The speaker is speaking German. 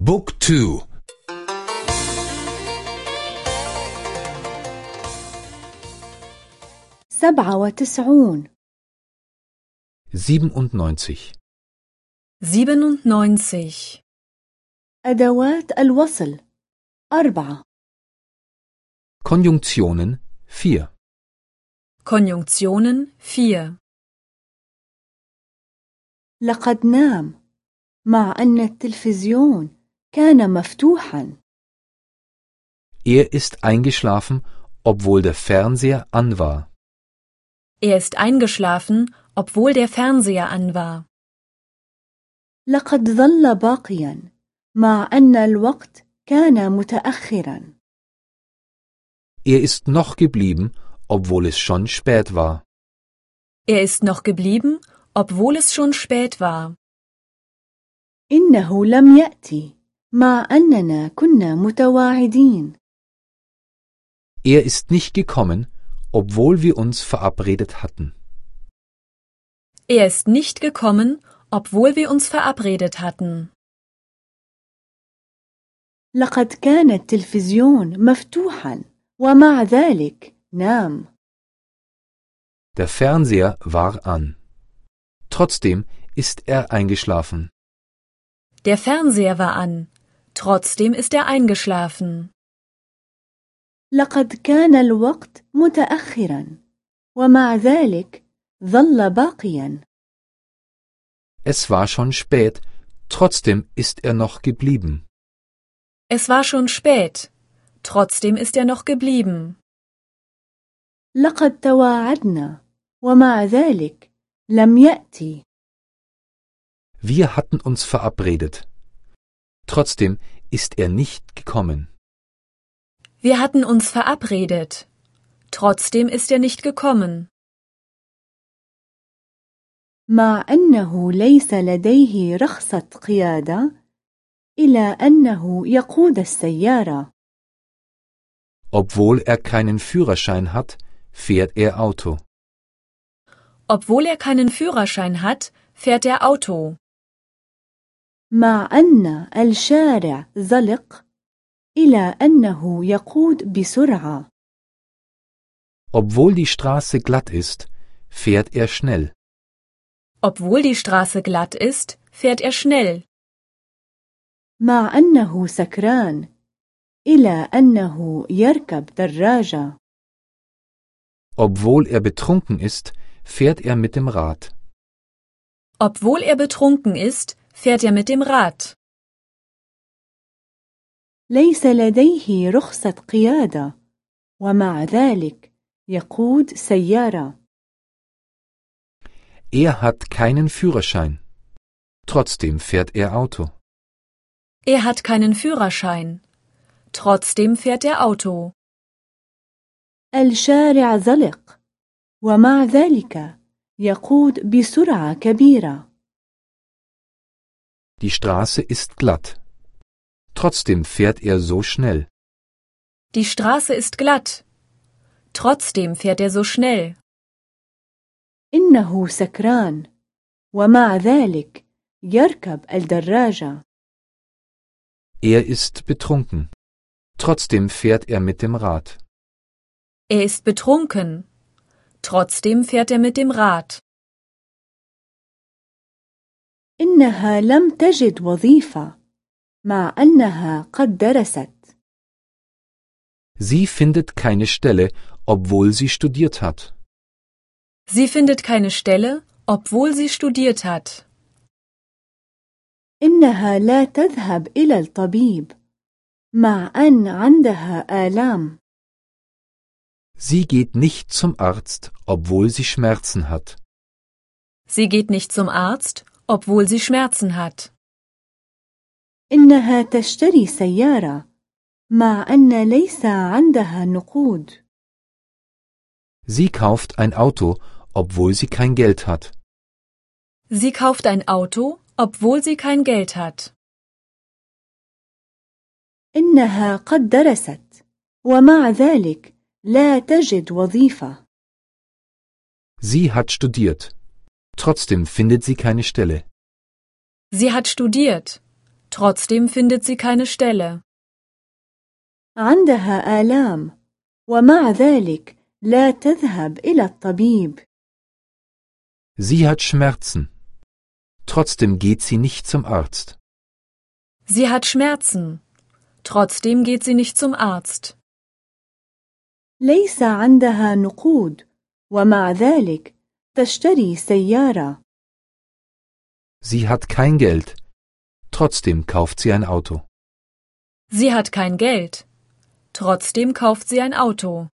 بوك تو. سبعة وتسعون. 97 97. أدوات الوصل. أربعة. Konjunktionen 4 Konjunktionen 4. لقد نام. مع أن التلفزيون كان مفتوحا Er ist eingeschlafen, obwohl der Fernseher an war. Er ist eingeschlafen, obwohl der Fernseher an war. لقد ظل باقيا مع أن الوقت كان متأخرا Er ist noch geblieben, obwohl es schon spät war. Er ist noch geblieben, obwohl es schon spät war. إنه لم يأتي مع أننا كنا متواعدين Er ist nicht gekommen, obwohl wir uns verabredet hatten. Er ist nicht gekommen, obwohl wir uns verabredet hatten. لقد كان التلفزيون مفتوحا ومع ذلك نام Der Fernseher war an. Trotzdem ist er eingeschlafen. Der Fernseher war an. Trotzdem ist er eingeschlafen. لقد كان الوقت متأخرا ومع ذلك ظل باقيا Es war schon spät, trotzdem ist er noch geblieben. Es war schon spät. Trotzdem ist er noch geblieben. لقد تواعدنا ومع ذلك لم يأتي Wir hatten uns verabredet. Trotzdem ist er nicht gekommen. Wir hatten uns verabredet. Trotzdem ist er nicht gekommen. مع أنه ليس لديه رخصة قيادة إلى أنه يقود السيارة Obwohl er keinen Führerschein hat, fährt er Auto. Obwohl er keinen Führerschein hat, fährt er Auto. مع أن الشارع زلق إلى أنه يقود بسرعة Obwohl die Straße glatt ist, fährt er schnell. Obwohl die Straße glatt ist, fährt er schnell. مع أنه سكران إلى أنه يركب دراجة Obwohl er betrunken ist, fährt er mit dem Rad. Obwohl er betrunken ist, fährt er mit dem Rad. ليس لديه رخصة قيادة ومع ذلك يقود سيارة Er hat keinen Führerschein. Trotzdem fährt er Auto. Er hat keinen Führerschein. Trotzdem fährt er Auto. الشارع زلق ومع ذلك يقود بسرعة كبيرة Die Straße ist glatt. Trotzdem fährt er so schnell. Die Straße ist glatt. Trotzdem fährt er so schnell. إنه سكران ومع ذلك يركب الدراجة Er ist betrunken. Trotzdem fährt er mit dem Rad. Er ist betrunken. Trotzdem fährt er mit dem Rad. إنها لم تجد وظيفة مع أنها قد درست Sie findet keine Stelle, obwohl sie studiert hat. Sie findet keine Stelle, obwohl sie studiert hat. إنها لا تذهب إلى الطبيب مع أن عندها آلام Sie geht nicht zum Arzt, obwohl sie Schmerzen hat. Sie geht nicht zum Arzt, obwohl sie Schmerzen hat. إنها تشتري سيارة مع أن ليس عندها نقود Sie kauft ein Auto, obwohl sie kein Geld hat. Sie kauft ein Auto, obwohl sie kein Geld hat. إنها قد درست ومع ذلك لا تجد وظيفة Sie hat studiert. Trotzdem findet sie keine Stelle. Sie hat studiert. Trotzdem findet sie keine Stelle. عندها آلام ومع ذلك لا تذهب إلى الطبيب Sie hat Schmerzen. Trotzdem geht sie nicht zum Arzt. Sie hat Schmerzen. Trotzdem geht sie nicht zum Arzt. ليس عندها نقود ومع ذلك تشتري سيارة Sie hat kein Geld. Trotzdem kauft sie ein Auto. Sie hat kein Geld. Trotzdem kauft sie ein Auto.